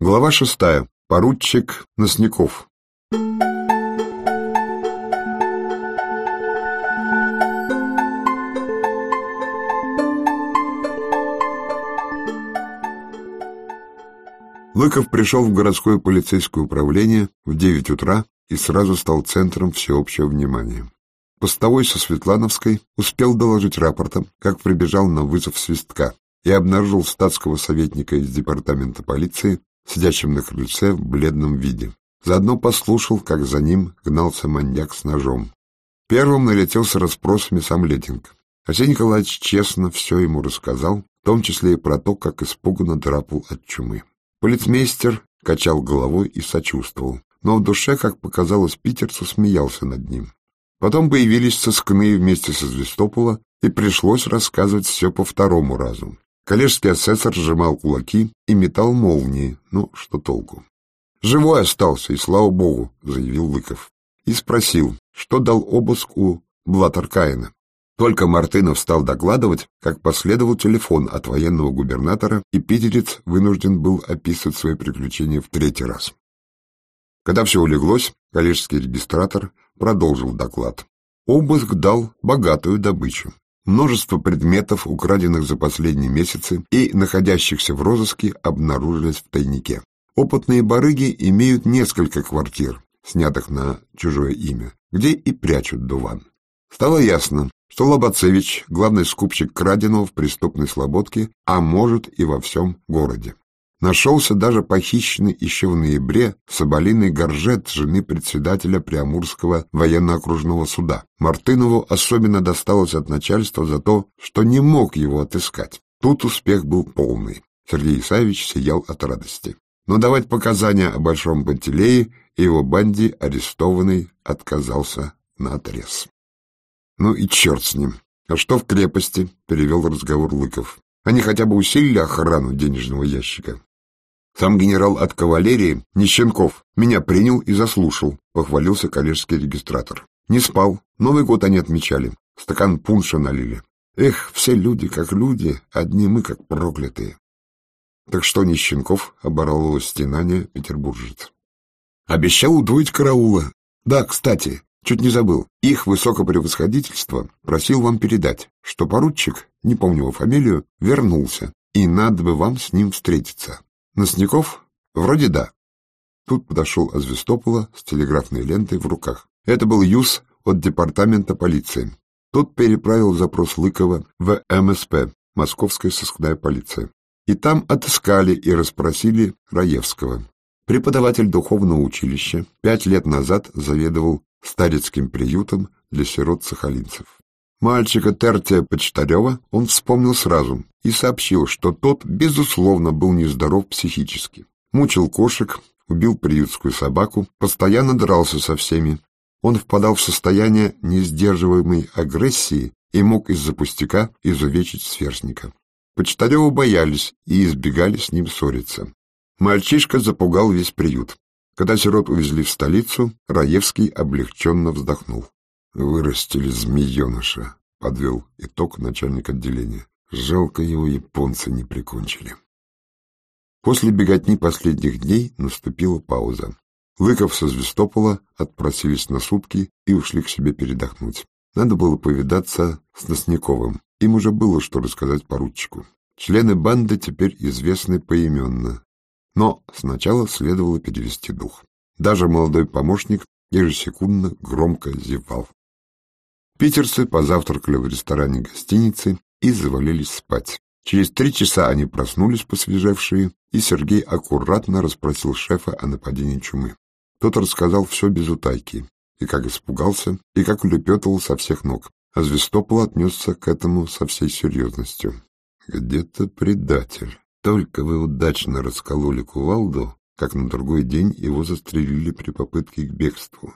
Глава шестая. Поручик Носняков. Лыков пришел в городское полицейское управление в девять утра и сразу стал центром всеобщего внимания. Постовой со Светлановской успел доложить рапортом, как прибежал на вызов свистка и обнаружил статского советника из департамента полиции, сидящим на крыльце в бледном виде. Заодно послушал, как за ним гнался маньяк с ножом. Первым налетел с расспросами сам Летинг. Арсений Николаевич честно все ему рассказал, в том числе и про то, как испуганно драпал от чумы. Полицмейстер качал головой и сочувствовал, но в душе, как показалось питерцу, смеялся над ним. Потом появились сыскные вместе со Звестопола, и пришлось рассказывать все по второму разу. Коллежский асессор сжимал кулаки и метал молнии. Ну, что толку? «Живой остался, и слава богу», — заявил Лыков. И спросил, что дал обыск у Блатаркаина. Только Мартынов стал докладывать, как последовал телефон от военного губернатора, и питерец вынужден был описывать свои приключения в третий раз. Когда все улеглось, коллежский регистратор продолжил доклад. Обыск дал богатую добычу множество предметов, украденных за последние месяцы и находящихся в розыске, обнаружились в тайнике. Опытные барыги имеют несколько квартир, снятых на чужое имя, где и прячут дуван. Стало ясно, что Лобацевич — главный скупщик краденого в преступной слободке, а может и во всем городе. Нашелся даже похищенный еще в ноябре соболиный горжет жены председателя Приамурского военно-окружного суда. Мартынову особенно досталось от начальства за то, что не мог его отыскать. Тут успех был полный. Сергей Исаевич сиял от радости. Но давать показания о Большом Пантелее и его банде арестованный отказался наотрез. «Ну и черт с ним. А что в крепости?» — перевел разговор Лыков. «Они хотя бы усилили охрану денежного ящика?» Сам генерал от кавалерии, Нищенков, меня принял и заслушал, похвалился коллежский регистратор. Не спал, Новый год они отмечали, стакан пунша налили. Эх, все люди как люди, одни мы как проклятые. Так что Нищенков оборол его стенание петербуржец. Обещал удвоить караула. Да, кстати, чуть не забыл. Их высокопревосходительство просил вам передать, что поручик, не помню его фамилию, вернулся, и надо бы вам с ним встретиться. Носняков? Вроде да. Тут подошел Азвестопола с телеграфной лентой в руках. Это был Юс от департамента полиции. Тот переправил запрос Лыкова в МСП, Московская сыскная полиция. И там отыскали и расспросили Раевского. Преподаватель духовного училища пять лет назад заведовал старецким приютом для сирот-сахалинцев. Мальчика Тертия Почтарева он вспомнил сразу и сообщил, что тот, безусловно, был нездоров психически. Мучил кошек, убил приютскую собаку, постоянно дрался со всеми. Он впадал в состояние несдерживаемой агрессии и мог из-за пустяка изувечить сверстника. Почтарева боялись и избегали с ним ссориться. Мальчишка запугал весь приют. Когда сирот увезли в столицу, Раевский облегченно вздохнул. Вырастили змееныша, подвел итог начальник отделения. Жалко его японцы не прикончили. После беготни последних дней наступила пауза. Лыков со Звестопола отпросились на сутки и ушли к себе передохнуть. Надо было повидаться с Носняковым. Им уже было что рассказать поручику. Члены банды теперь известны поименно. Но сначала следовало перевести дух. Даже молодой помощник ежесекундно громко зевал. Питерцы позавтракали в ресторане гостиницы и завалились спать. Через три часа они проснулись посвежевшие, и Сергей аккуратно расспросил шефа о нападении чумы. Тот рассказал все без утайки, и как испугался, и как улепетывал со всех ног, а Звестопол отнесся к этому со всей серьезностью. «Где-то предатель. Только вы удачно раскололи кувалду, как на другой день его застрелили при попытке к бегству.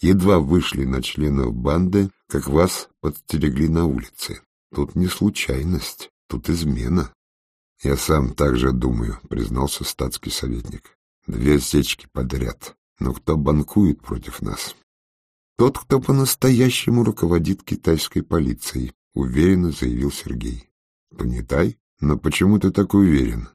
Едва вышли на членов банды, как вас подстерегли на улице. Тут не случайность, тут измена. Я сам так же думаю, признался статский советник. Две сечки подряд. Но кто банкует против нас? Тот, кто по-настоящему руководит китайской полицией, уверенно заявил Сергей. Понетай? Но почему ты так уверен?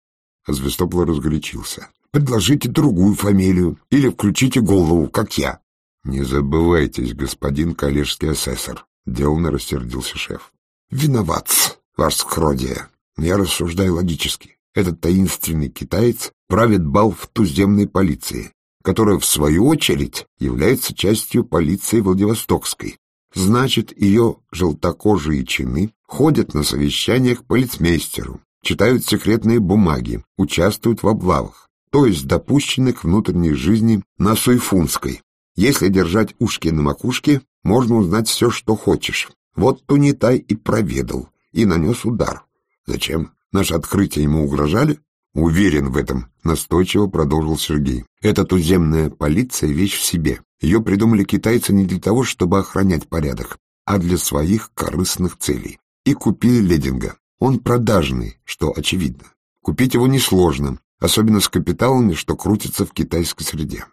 А Звестопола разгорячился. Предложите другую фамилию или включите голову, как я. Не забывайтесь, господин коллежский асессор, деланно рассердился шеф. Виноват, ваше скродие. Я рассуждаю логически. Этот таинственный китаец правит бал в туземной полиции, которая, в свою очередь, является частью полиции Владивостокской. Значит, ее желтокожие чины ходят на совещаниях к полицмейстеру, читают секретные бумаги, участвуют в облавах, то есть допущены к внутренней жизни на Суйфунской. Если держать ушки на макушке, можно узнать все, что хочешь. Вот Тунитай и проведал, и нанес удар. Зачем? Наше открытие ему угрожали? Уверен в этом, настойчиво продолжил Сергей. Эта туземная полиция — вещь в себе. Ее придумали китайцы не для того, чтобы охранять порядок, а для своих корыстных целей. И купили Лединга. Он продажный, что очевидно. Купить его несложно, особенно с капиталами, что крутятся в китайской среде.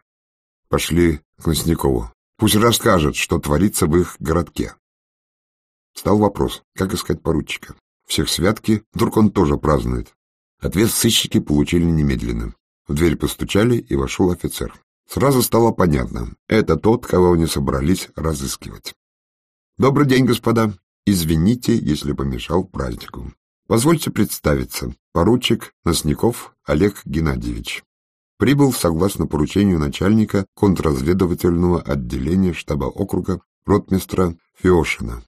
Пошли к Носникову. Пусть расскажет, что творится в их городке. Стал вопрос, как искать поручика. Всех святки, вдруг он тоже празднует. Ответ сыщики получили немедленно. В дверь постучали, и вошел офицер. Сразу стало понятно, это тот, кого они собрались разыскивать. «Добрый день, господа. Извините, если помешал празднику. Позвольте представиться. Поручик Носников Олег Геннадьевич. Прибыл согласно поручению начальника контрразведывательного отделения штаба округа ротмистра Феошина.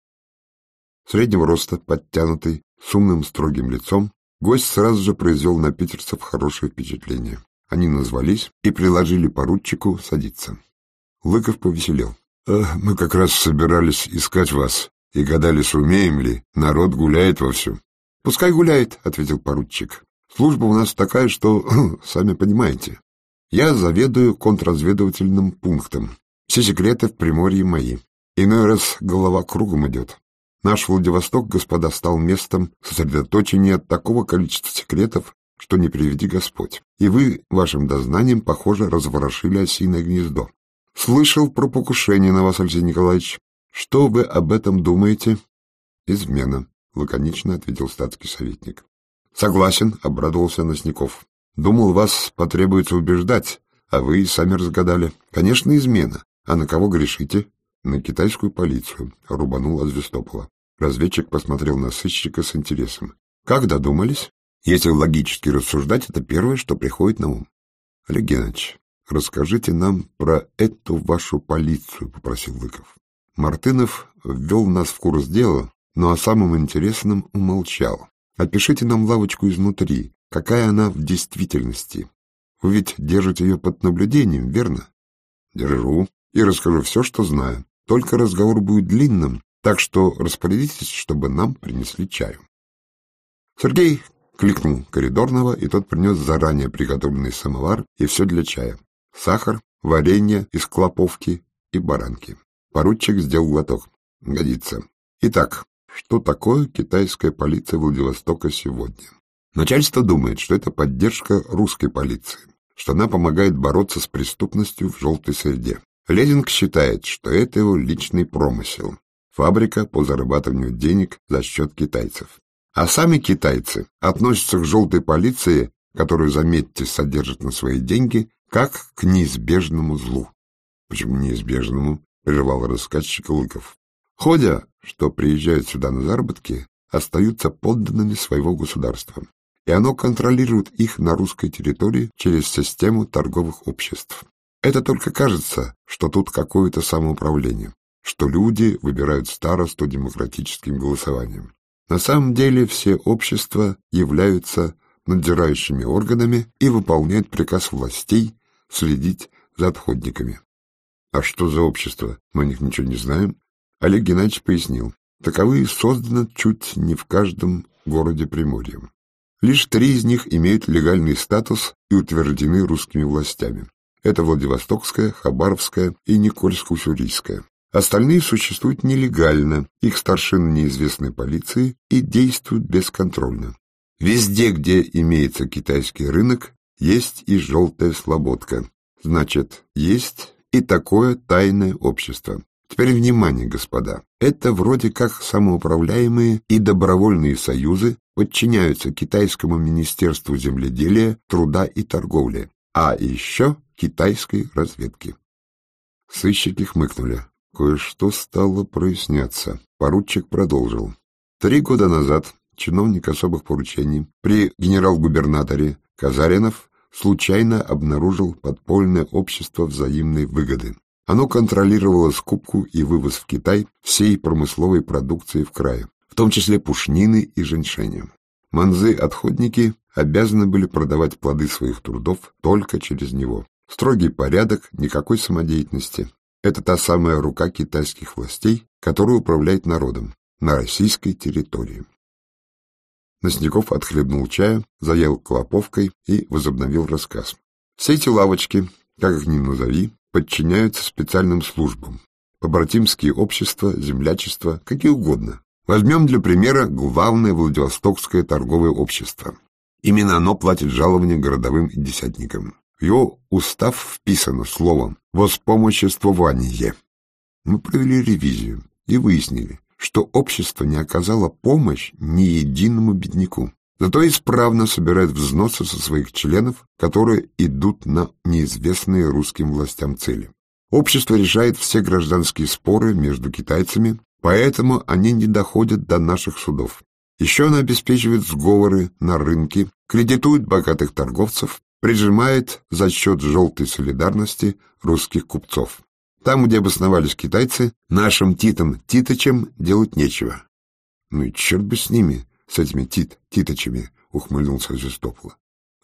Среднего роста, подтянутый, с умным строгим лицом, гость сразу же произвел на питерцев хорошее впечатление. Они назвались и приложили поручику садиться. Лыков повеселел. «Э, «Мы как раз собирались искать вас и гадали, сумеем ли. Народ гуляет вовсю». «Пускай гуляет», — ответил поручик. «Служба у нас такая, что, сами понимаете. Я заведую контрразведывательным пунктом. Все секреты в Приморье мои. Иной раз голова кругом идет. Наш Владивосток, господа, стал местом сосредоточения такого количества секретов, что не приведи Господь. И вы, вашим дознанием, похоже, разворошили осиное гнездо. Слышал про покушение на вас, Алексей Николаевич. Что вы об этом думаете? Измена, лаконично ответил статский советник. Согласен, обрадовался Носников. Думал, вас потребуется убеждать, а вы и сами разгадали. Конечно, измена. А на кого грешите? На китайскую полицию, рубанул Азвестопола. Разведчик посмотрел на сыщика с интересом. Как додумались? Если логически рассуждать, это первое, что приходит на ум. Олег Геннадьевич, расскажите нам про эту вашу полицию, попросил Лыков. Мартынов ввел нас в курс дела, но о самом интересном умолчал. Опишите нам лавочку изнутри, какая она в действительности. Вы ведь держите ее под наблюдением, верно? Держу и расскажу все, что знаю. Только разговор будет длинным, так что распорядитесь, чтобы нам принесли чаю. Сергей кликнул коридорного, и тот принес заранее приготовленный самовар и все для чая. Сахар, варенье из клоповки и баранки. Поручик сделал глоток. Годится. Итак, что такое китайская полиция Владивостока сегодня? Начальство думает, что это поддержка русской полиции, что она помогает бороться с преступностью в желтой среде. Лединг считает, что это его личный промысел, фабрика по зарабатыванию денег за счет китайцев. А сами китайцы относятся к желтой полиции, которую, заметьте, содержат на свои деньги, как к неизбежному злу. Почему неизбежному? прервал рассказчик Лыков. Ходя, что приезжают сюда на заработки, остаются подданными своего государства, и оно контролирует их на русской территории через систему торговых обществ. Это только кажется, что тут какое-то самоуправление, что люди выбирают старосту демократическим голосованием. На самом деле все общества являются надзирающими органами и выполняют приказ властей следить за отходниками. А что за общество? Мы о них ничего не знаем. Олег Геннадьевич пояснил. Таковые созданы чуть не в каждом городе Приморья. Лишь три из них имеют легальный статус и утверждены русскими властями. Это Владивостокская, Хабаровская и Никольско-Уссурийская. Остальные существуют нелегально, их старшины неизвестной полиции и действуют бесконтрольно. Везде, где имеется китайский рынок, есть и желтая слободка. Значит, есть и такое тайное общество. Теперь внимание, господа. Это вроде как самоуправляемые и добровольные союзы подчиняются китайскому министерству земледелия, труда и торговли. а еще китайской разведки. Сыщики хмыкнули. Кое-что стало проясняться. Поручик продолжил. Три года назад чиновник особых поручений при генерал-губернаторе Казаринов случайно обнаружил подпольное общество взаимной выгоды. Оно контролировало скупку и вывоз в Китай всей промысловой продукции в крае, в том числе пушнины и женьшеня. Манзы-отходники обязаны были продавать плоды своих трудов только через него. Строгий порядок, никакой самодеятельности. Это та самая рука китайских властей, которая управляет народом на российской территории. Носников отхлебнул чая, заел клоповкой и возобновил рассказ. Все эти лавочки, как их ни назови, подчиняются специальным службам. Побратимские общества, землячества, какие угодно. Возьмем для примера главное Владивостокское торговое общество. Именно оно платит жалования городовым и десятникам. В его устав вписано словом «воспомоществование». Мы провели ревизию и выяснили, что общество не оказало помощь ни единому бедняку. Зато исправно собирает взносы со своих членов, которые идут на неизвестные русским властям цели. Общество решает все гражданские споры между китайцами, поэтому они не доходят до наших судов. Еще оно обеспечивает сговоры на рынке, кредитует богатых торговцев, прижимает за счет желтой солидарности русских купцов. Там, где обосновались китайцы, нашим Титам Титочам делать нечего. Ну и черт бы с ними, с этими Тит Титочами, ухмыльнулся Жестопола.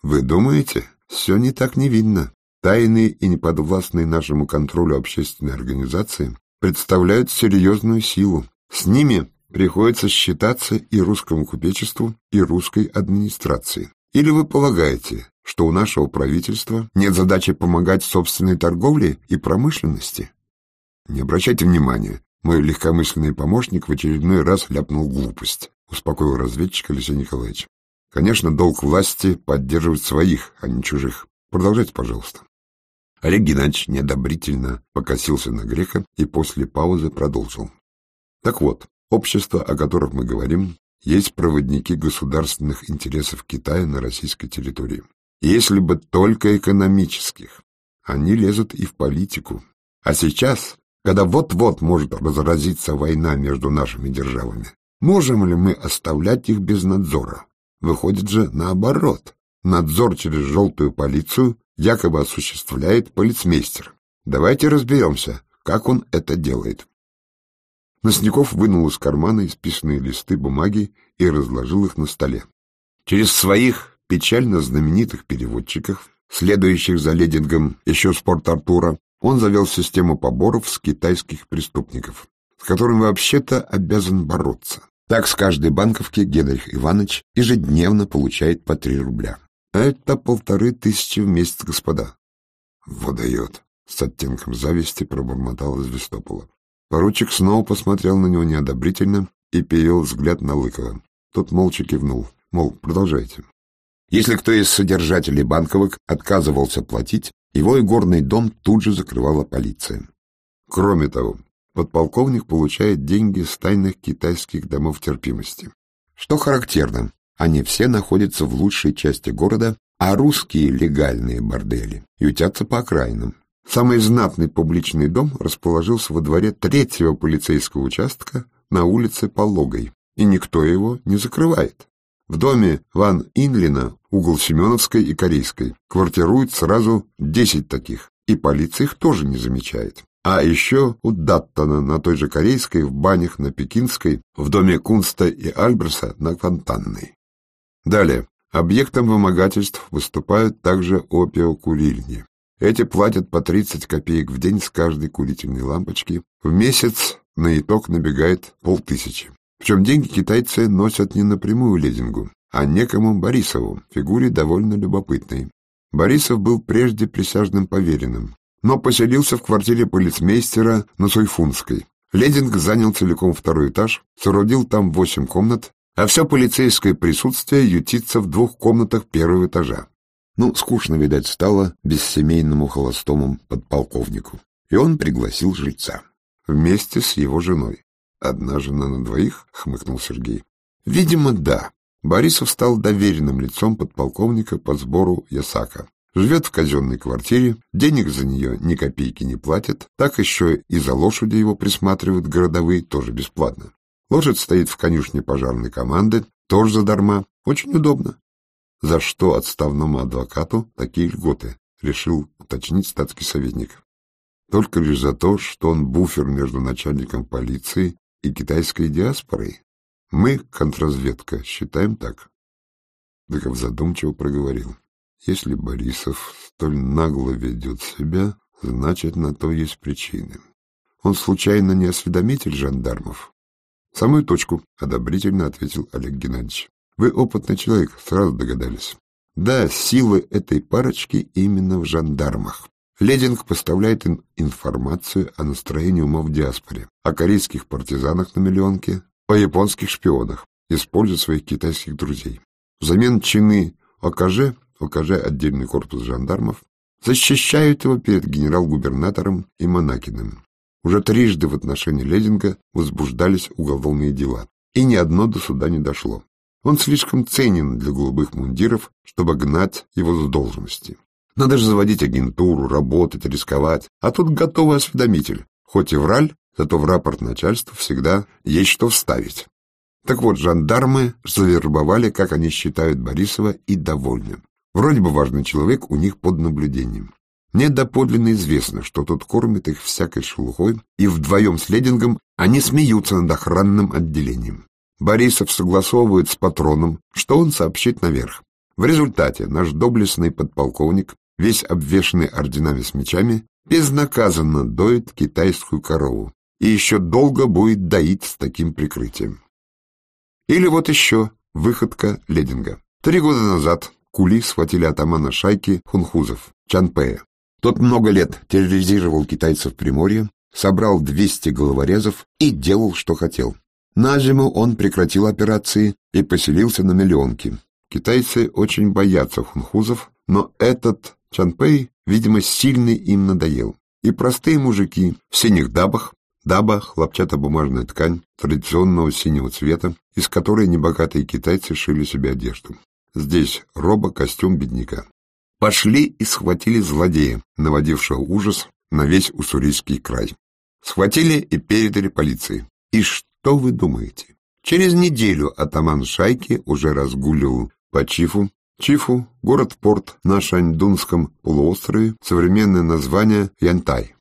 Вы думаете? Все не так невинно. Тайные и неподвластные нашему контролю общественные организации представляют серьезную силу. С ними приходится считаться и русскому купечеству, и русской администрации. Или вы полагаете, что у нашего правительства нет задачи помогать собственной торговле и промышленности? Не обращайте внимания, мой легкомысленный помощник в очередной раз ляпнул глупость, успокоил разведчик Алексей Николаевич. Конечно, долг власти поддерживать своих, а не чужих. Продолжайте, пожалуйста. Олег Геннадьевич неодобрительно покосился на грека и после паузы продолжил. Так вот, общества, о которых мы говорим, есть проводники государственных интересов Китая на российской территории. Если бы только экономических. Они лезут и в политику. А сейчас, когда вот-вот может разразиться война между нашими державами, можем ли мы оставлять их без надзора? Выходит же наоборот. Надзор через желтую полицию якобы осуществляет полицмейстер. Давайте разберемся, как он это делает. Носняков вынул из кармана исписанные листы бумаги и разложил их на столе. Через своих печально знаменитых переводчиков, следующих за ледингом еще спорт Артура, он завел систему поборов с китайских преступников, с которым вообще-то обязан бороться. Так с каждой банковки Генрих Иванович ежедневно получает по три рубля. Это полторы тысячи в месяц, господа. Водает. С оттенком зависти пробормотал из Вестопола. Поручик снова посмотрел на него неодобрительно и перевел взгляд на Лыкова. Тот молча кивнул, мол, продолжайте. Если кто из содержателей банковок отказывался платить, его игорный дом тут же закрывала полиция. Кроме того, подполковник получает деньги с тайных китайских домов терпимости. Что характерно, они все находятся в лучшей части города, а русские легальные бордели ютятся по окраинам. Самый знатный публичный дом расположился во дворе третьего полицейского участка на улице Пологой, и никто его не закрывает. В доме Ван Инлина, угол Семеновской и Корейской, квартирует сразу десять таких, и полиция их тоже не замечает. А еще у Даттона на той же Корейской, в банях на Пекинской, в доме Кунста и Альберса на Фонтанной. Далее. Объектом вымогательств выступают также опиокурильни. Эти платят по 30 копеек в день с каждой курительной лампочки. В месяц на итог набегает полтысячи. Причем деньги китайцы носят не напрямую лезингу, а некому Борисову, фигуре довольно любопытной. Борисов был прежде присяжным поверенным, но поселился в квартире полицмейстера на Суйфунской. Лединг занял целиком второй этаж, соорудил там восемь комнат, а все полицейское присутствие ютится в двух комнатах первого этажа. Ну, скучно, видать, стало бессемейному холостому подполковнику. И он пригласил жильца. Вместе с его женой. Одна жена на двоих, хмыкнул Сергей. Видимо, да. Борисов стал доверенным лицом подполковника по сбору Ясака. живет в казенной квартире, денег за нее ни копейки не платит, так еще и за лошади его присматривают городовые, тоже бесплатно. Лошадь стоит в конюшне пожарной команды, тоже задарма, очень удобно. За что отставному адвокату такие льготы, решил уточнить статский советник. Только лишь за то, что он буфер между начальником полиции и китайской диаспорой. Мы, контрразведка, считаем так. Дыков задумчиво проговорил. Если Борисов столь нагло ведет себя, значит, на то есть причины. Он случайно не осведомитель жандармов? — Самую точку, — одобрительно ответил Олег Геннадьевич. — Вы опытный человек, сразу догадались. Да, силы этой парочки именно в жандармах. Лединг поставляет им информацию о настроении ума в диаспоре, о корейских партизанах на миллионке, о японских шпионах, используя своих китайских друзей. Взамен чины ОКЖ, ОКЖ отдельный корпус жандармов, защищают его перед генерал-губернатором и Монакиным. Уже трижды в отношении Лединга возбуждались уголовные дела, и ни одно до суда не дошло. Он слишком ценен для голубых мундиров, чтобы гнать его с должности. Надо же заводить агентуру, работать, рисковать. А тут готовый осведомитель. Хоть и враль, зато в рапорт начальству всегда есть что вставить. Так вот, жандармы завербовали, как они считают Борисова, и довольны. Вроде бы важный человек у них под наблюдением. Мне доподлинно известно, что тот кормит их всякой шелухой, и вдвоем с Ледингом они смеются над охранным отделением. Борисов согласовывает с патроном, что он сообщит наверх. В результате наш доблестный подполковник, весь обвешанный орденами с мечами, безнаказанно доит китайскую корову и еще долго будет доить с таким прикрытием. Или вот еще выходка Лединга. Три года назад кули схватили атамана шайки хунхузов, Чанпея. Тот много лет терроризировал китайцев в Приморье, собрал 200 головорезов и делал, что хотел. На зиму он прекратил операции и поселился на миллионке. Китайцы очень боятся хунхузов, но этот Чанпэй, видимо, сильный им надоел. И простые мужики в синих дабах, даба — хлопчатобумажная ткань традиционного синего цвета, из которой небогатые китайцы шили себе одежду. Здесь роба костюм бедняка. Пошли и схватили злодея, наводившего ужас на весь уссурийский край. Схватили и передали полиции. И что? Что вы думаете? Через неделю атаман шайки уже разгуливал по Чифу. Чифу — город-порт на Шаньдунском полуострове, современное название Янтай.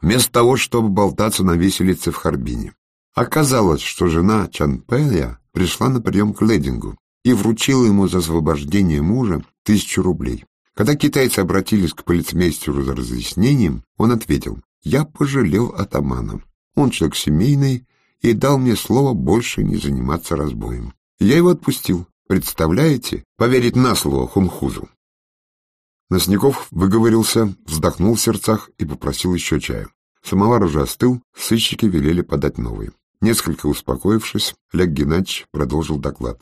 Вместо того, чтобы болтаться на виселице в Харбине. Оказалось, что жена Чанпэя пришла на прием к Ледингу и вручила ему за освобождение мужа тысячу рублей. Когда китайцы обратились к полицмейстеру за разъяснением, он ответил, «Я пожалел атамана. Он человек семейный и дал мне слово больше не заниматься разбоем. Я его отпустил. Представляете? Поверить на слово хунхузу. Носников выговорился, вздохнул в сердцах и попросил еще чаю. Самовар уже остыл, сыщики велели подать новый. Несколько успокоившись, Олег Геннадьевич продолжил доклад.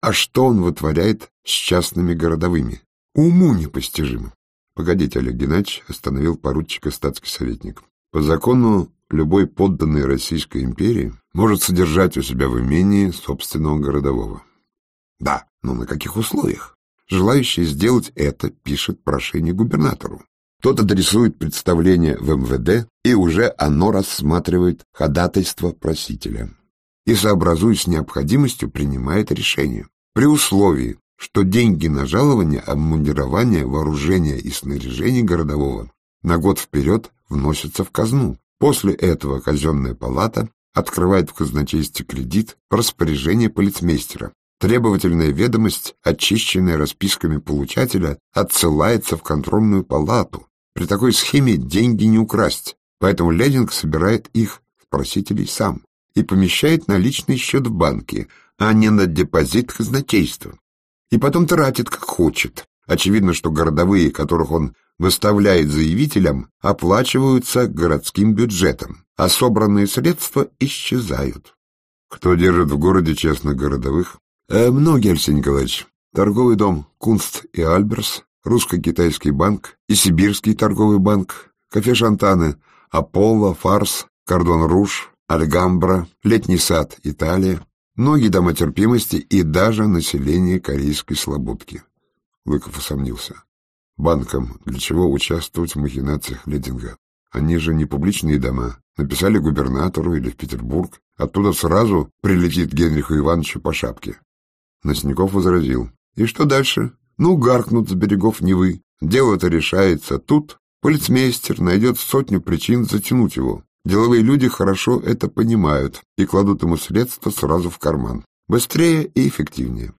А что он вытворяет с частными городовыми? Уму непостижимо. Погодите, Олег Геннадьевич остановил поручика статский советник. По закону любой подданный Российской империи может содержать у себя в имении собственного городового. Да, но на каких условиях? Желающий сделать это пишет прошение губернатору. Тот адресует представление в МВД, и уже оно рассматривает ходатайство просителя. И, сообразуясь с необходимостью, принимает решение. При условии, что деньги на жалование, обмундирование, вооружение и снаряжение городового на год вперед вносятся в казну. После этого казенная палата открывает в казначействе кредит по распоряжению полицмейстера. Требовательная ведомость, очищенная расписками получателя, отсылается в контрольную палату. При такой схеме деньги не украсть, поэтому Ленинг собирает их с просителей сам и помещает на личный счет в банке, а не на депозит казначейства. И потом тратит, как хочет. Очевидно, что городовые, которых он выставляет заявителям, оплачиваются городским бюджетом, а собранные средства исчезают. Кто держит в городе честных городовых? Э, многие, Алексей Николаевич. Торговый дом Кунст и Альберс, русско-китайский банк и сибирский торговый банк, кафе Шантаны, Аполло, Фарс, Кордон Руж, Альгамбра, Летний сад, Италия, многие дома терпимости и даже население корейской слободки. Лыков усомнился. банкам, для чего участвовать в махинациях Лединга. Они же не публичные дома. Написали губернатору или в Петербург. Оттуда сразу прилетит Генриху Ивановичу по шапке. Носников возразил. И что дальше? Ну, гаркнут с берегов Невы. Дело-то решается тут. Полицмейстер найдет сотню причин затянуть его. Деловые люди хорошо это понимают и кладут ему средства сразу в карман. Быстрее и эффективнее.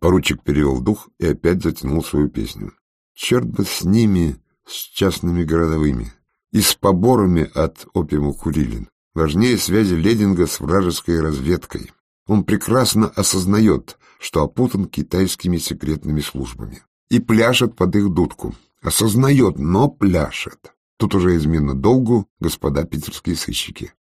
Поручик перевел дух и опять затянул свою песню. Черт бы с ними, с частными городовыми и с поборами от опиума Курилин. Важнее связи Лединга с вражеской разведкой. Он прекрасно осознает, что опутан китайскими секретными службами. И пляшет под их дудку. Осознает, но пляшет. Тут уже изменно долгу, господа питерские сыщики.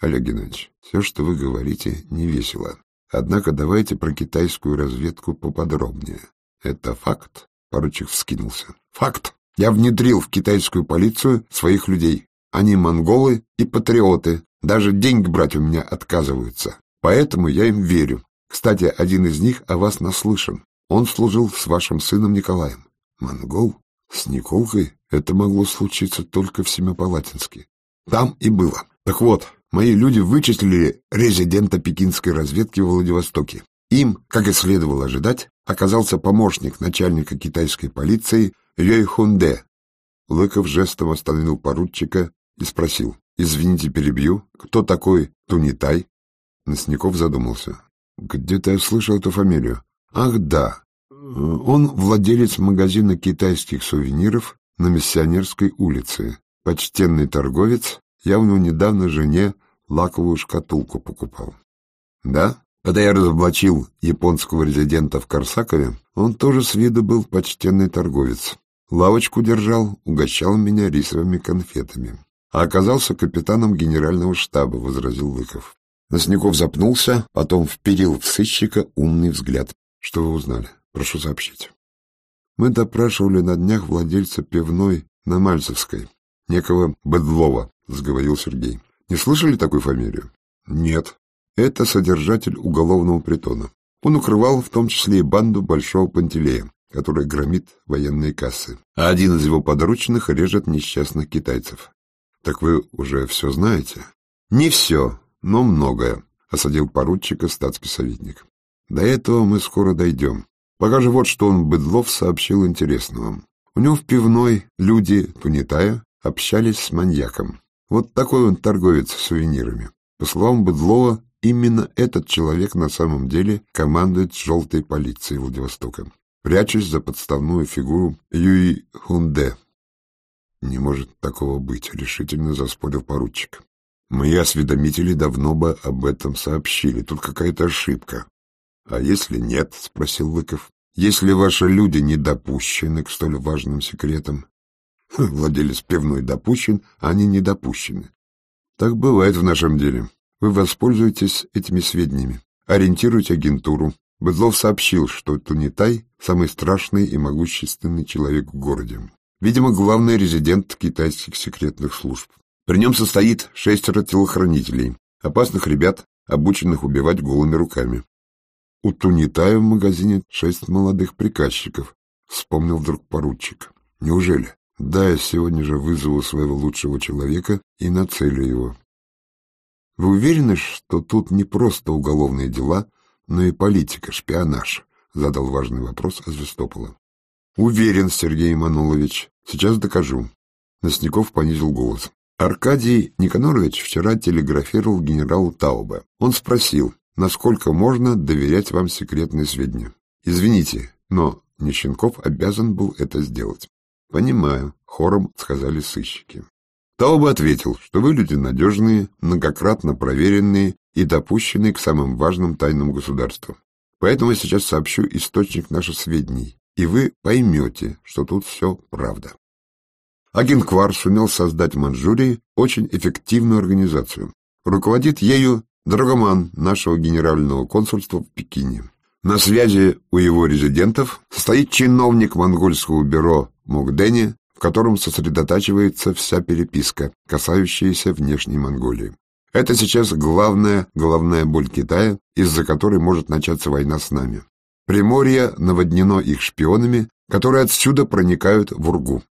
Олег Геннадьевич, все, что вы говорите, не весело. Однако давайте про китайскую разведку поподробнее. Это факт? Поручик вскинулся. Факт. Я внедрил в китайскую полицию своих людей. Они монголы и патриоты. Даже деньги брать у меня отказываются. Поэтому я им верю. Кстати, один из них о вас наслышан. Он служил с вашим сыном Николаем. Монгол? С Николкой? Это могло случиться только в Семипалатинске. Там и было. Так вот, мои люди вычислили резидента пекинской разведки в Владивостоке. Им, как и следовало ожидать, оказался помощник начальника китайской полиции Йой Хунде. Лыков жестом остановил поручика и спросил. «Извините, перебью. Кто такой Тунитай?» Носников задумался. «Где-то я слышал эту фамилию. Ах, да. Он владелец магазина китайских сувениров на Миссионерской улице. Почтенный торговец, явно недавно жене лаковую шкатулку покупал. Да? Когда я разоблачил японского резидента в Корсакове, он тоже с виду был почтенный торговец. Лавочку держал, угощал меня рисовыми конфетами. А оказался капитаном генерального штаба, — возразил Лыков. Носников запнулся, потом вперил в сыщика умный взгляд. Что вы узнали? Прошу сообщить. Мы допрашивали на днях владельца пивной на Мальцевской, некого Бедлова, — заговорил Сергей. Не слышали такую фамилию? Нет. Это содержатель уголовного притона. Он укрывал в том числе и банду Большого Пантелея, которая громит военные кассы. А один из его подручных режет несчастных китайцев. Так вы уже все знаете? Не все, но многое, — осадил поручика статский советник. До этого мы скоро дойдем. Пока же вот что он, Быдлов, сообщил интересного. У него в пивной люди, Тунитая, общались с маньяком. Вот такой он торговец сувенирами. По словам Быдлова, именно этот человек на самом деле командует желтой полицией Владивостока, прячась за подставную фигуру Юи Хунде. «Не может такого быть», — решительно заспорил поручик. Мои осведомители давно бы об этом сообщили. Тут какая-то ошибка. — А если нет? — спросил Лыков. — Если ваши люди не допущены к столь важным секретам? Владелец пивной допущен, а они не допущены. Так бывает в нашем деле. Вы воспользуетесь этими сведениями. Ориентируйте агентуру. Быдлов сообщил, что Тунитай — самый страшный и могущественный человек в городе. Видимо, главный резидент китайских секретных служб. При нем состоит шестеро телохранителей, опасных ребят, обученных убивать голыми руками. У Тунитая в магазине шесть молодых приказчиков, вспомнил вдруг поручик. Неужели? Да, я сегодня же вызову своего лучшего человека и нацелю его. Вы уверены, что тут не просто уголовные дела, но и политика, шпионаж? Задал важный вопрос Азвестопола. Уверен, Сергей Манулович. Сейчас докажу. Носников понизил голос. Аркадий Никонорович вчера телеграфировал генералу Таубе. Он спросил, насколько можно доверять вам секретные сведения. Извините, но Нищенков обязан был это сделать. Понимаю, хором сказали сыщики. Тауба ответил, что вы люди надежные, многократно проверенные и допущенные к самым важным тайнам государства. Поэтому я сейчас сообщу источник наших сведений, и вы поймете, что тут все правда. Агенквар сумел создать в Манчжурии очень эффективную организацию. Руководит ею Драгоман нашего генерального консульства в Пекине. На связи у его резидентов стоит чиновник монгольского бюро Мукдени, в котором сосредотачивается вся переписка, касающаяся внешней Монголии. Это сейчас главная головная боль Китая, из-за которой может начаться война с нами. Приморье наводнено их шпионами, которые отсюда проникают в Ургу.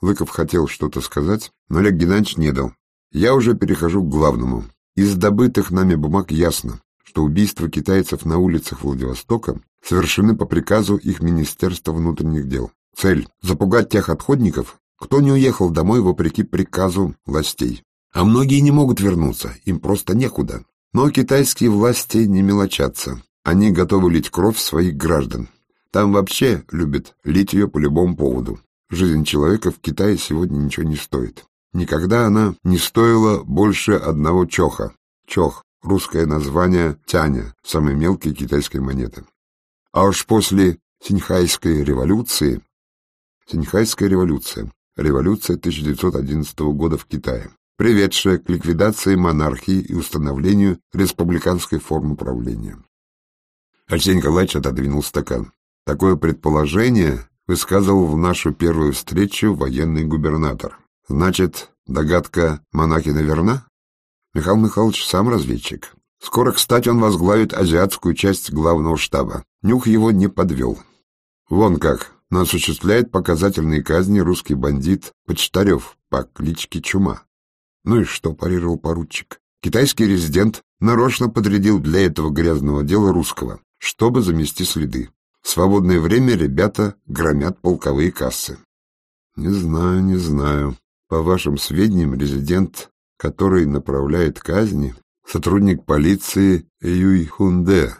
Лыков хотел что-то сказать, но Олег Геннадьевич не дал. Я уже перехожу к главному. Из добытых нами бумаг ясно, что убийства китайцев на улицах Владивостока совершены по приказу их Министерства внутренних дел. Цель – запугать тех отходников, кто не уехал домой вопреки приказу властей. А многие не могут вернуться, им просто некуда. Но китайские власти не мелочатся. Они готовы лить кровь своих граждан. Там вообще любят лить ее по любому поводу. Жизнь человека в Китае сегодня ничего не стоит. Никогда она не стоила больше одного чоха. Чох – русское название тяня, самой мелкой китайской монеты. А уж после Синьхайской революции... Синьхайская революция. Революция 1911 года в Китае, приведшая к ликвидации монархии и установлению республиканской формы правления. Алексей Николаевич отодвинул стакан. Такое предположение высказывал в нашу первую встречу военный губернатор. Значит, догадка Монахина верна? Михаил Михайлович сам разведчик. Скоро, кстати, он возглавит азиатскую часть главного штаба. Нюх его не подвел. Вон как, но осуществляет показательные казни русский бандит Почтарев по кличке Чума. Ну и что, парировал поручик. Китайский резидент нарочно подрядил для этого грязного дела русского, чтобы замести следы. В свободное время ребята громят полковые кассы. Не знаю, не знаю. По вашим сведениям, резидент, который направляет казни, сотрудник полиции Юй Хунде.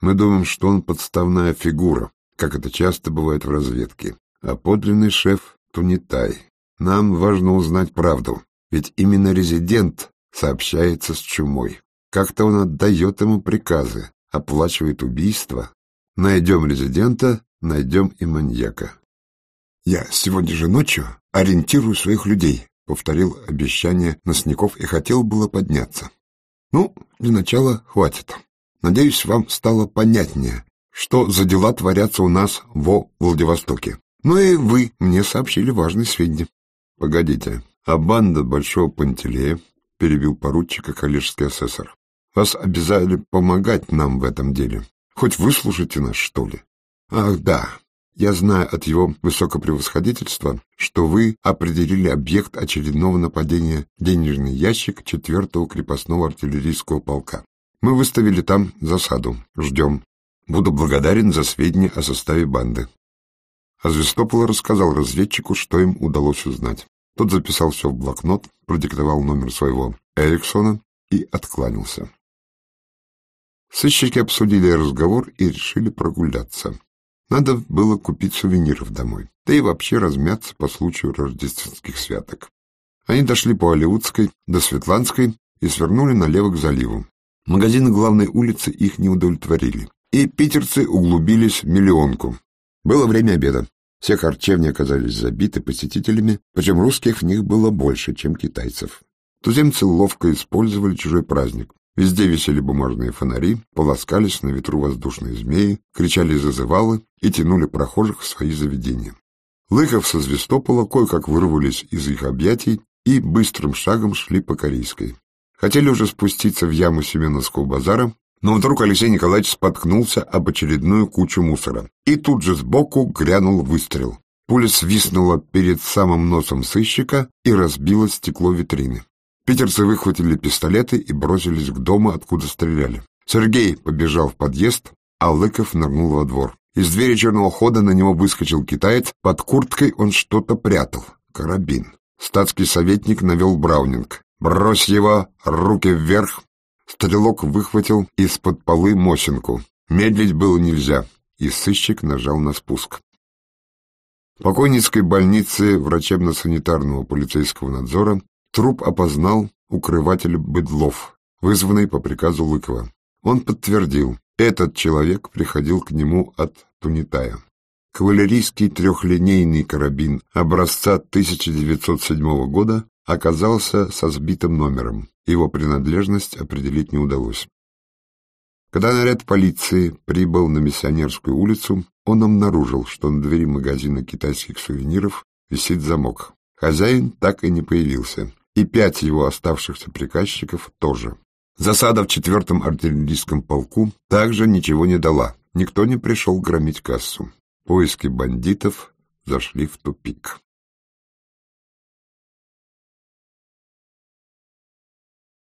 Мы думаем, что он подставная фигура, как это часто бывает в разведке. А подлинный шеф — Тунитай. Нам важно узнать правду, ведь именно резидент сообщается с чумой. Как-то он отдает ему приказы, оплачивает убийства. Найдем резидента, найдем и маньяка. Я сегодня же ночью ориентирую своих людей, повторил обещание Носников и хотел было подняться. Ну, для начала хватит. Надеюсь, вам стало понятнее, что за дела творятся у нас во Владивостоке. Ну и вы мне сообщили важные сведения. Погодите, а банда Большого Пантелея, перебил поручика коллежский асессор, вас обязали помогать нам в этом деле. Хоть выслушайте нас, что ли? Ах, да, я знаю от его высокопревосходительства, что вы определили объект очередного нападения денежный ящик четвертого крепостного артиллерийского полка. Мы выставили там засаду. Ждем. Буду благодарен за сведения о составе банды. А Звестопола рассказал разведчику, что им удалось узнать. Тот записал все в блокнот, продиктовал номер своего Эриксона и откланялся. Сыщики обсудили разговор и решили прогуляться. Надо было купить сувениров домой, да и вообще размяться по случаю рождественских святок. Они дошли по Алиутской до Светланской и свернули налево к заливу. Магазины главной улицы их не удовлетворили, и питерцы углубились в миллионку. Было время обеда. Все харчевни оказались забиты посетителями, причем русских в них было больше, чем китайцев. Туземцы ловко использовали чужой праздник, Везде висели бумажные фонари, полоскались на ветру воздушные змеи, кричали зазывалы и тянули прохожих в свои заведения. Лыков со Звестопола кое-как вырвались из их объятий и быстрым шагом шли по Корейской. Хотели уже спуститься в яму Семеновского базара, но вдруг Алексей Николаевич споткнулся об очередную кучу мусора. И тут же сбоку грянул выстрел. Пуля свистнула перед самым носом сыщика и разбила стекло витрины. Питерцы выхватили пистолеты и бросились к дому, откуда стреляли. Сергей побежал в подъезд, а Лыков нырнул во двор. Из двери черного хода на него выскочил китаец, под курткой он что-то прятал. Карабин. Статский советник навел Браунинг. «Брось его! Руки вверх!» Стрелок выхватил из-под полы Мосинку. Медлить было нельзя, и сыщик нажал на спуск. В покойницкой больнице врачебно-санитарного полицейского надзора Труп опознал укрыватель Быдлов, вызванный по приказу Лыкова. Он подтвердил, этот человек приходил к нему от Тунитая. Кавалерийский трехлинейный карабин образца 1907 года оказался со сбитым номером. Его принадлежность определить не удалось. Когда наряд полиции прибыл на Миссионерскую улицу, он обнаружил, что на двери магазина китайских сувениров висит замок. Хозяин так и не появился и пять его оставшихся приказчиков тоже. Засада в четвертом артиллерийском полку также ничего не дала. никто не пришел громить кассу. Поиски бандитов зашли в тупик.